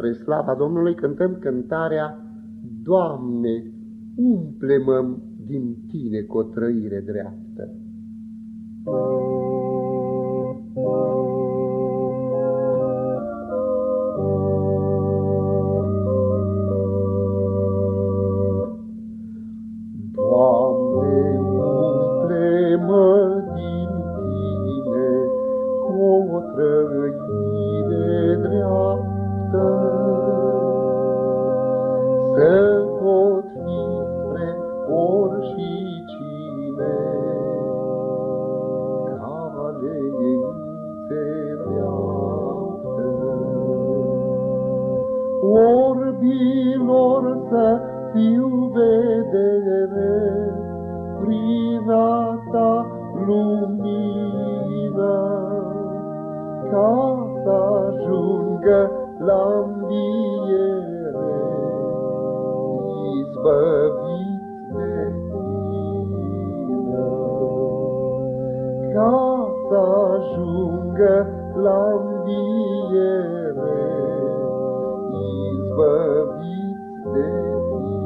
Spre slava Domnului cântăm cântarea Doamne, umple-mă din Tine cu o trăire dreaptă. Doamne, umple-mă din Tine cu o trăire dreaptă, să pot fi spre ori și cine cale înțeleaptă. Orbilor să fiu vedere prin asta lumină, ca să ajungă la înviere, izbăvit de tine. Ca să ajungă la înviere, izbăvit de tine.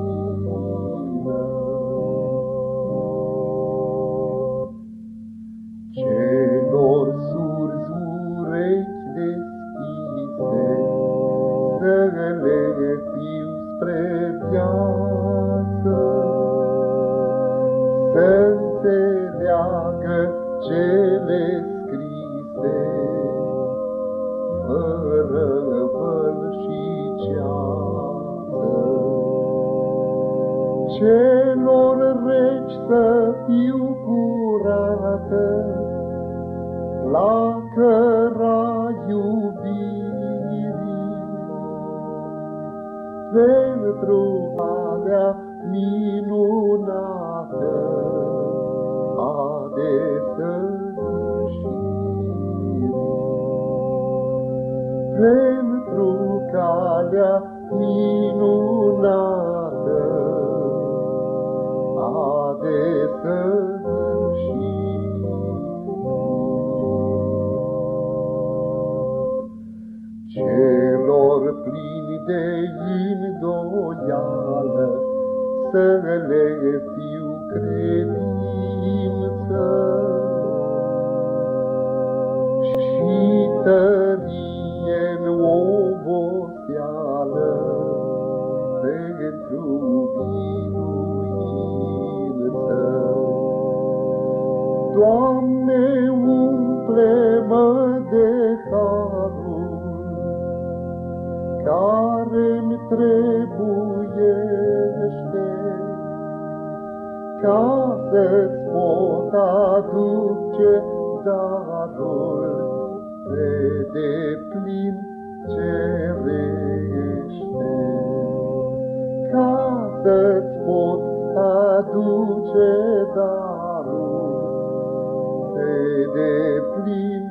Celor surzi urechi deschise, să înțeleagă cele scrise, fără văl și ceață. Celor reci să fiu curată, flacăra iubirii, pentru calea minunată a desăvârșirii. Pentru calea minunată a desăvârșirii. Celor plini de îndoială, să le fiu credință și tărie în oboseală pentru biruință. Doamne, umple-mă de harul care-mi trebuiește, ca să-ți pot aduce darul pe deplin cerește. Ca să-ți pot aduce darul pe deplin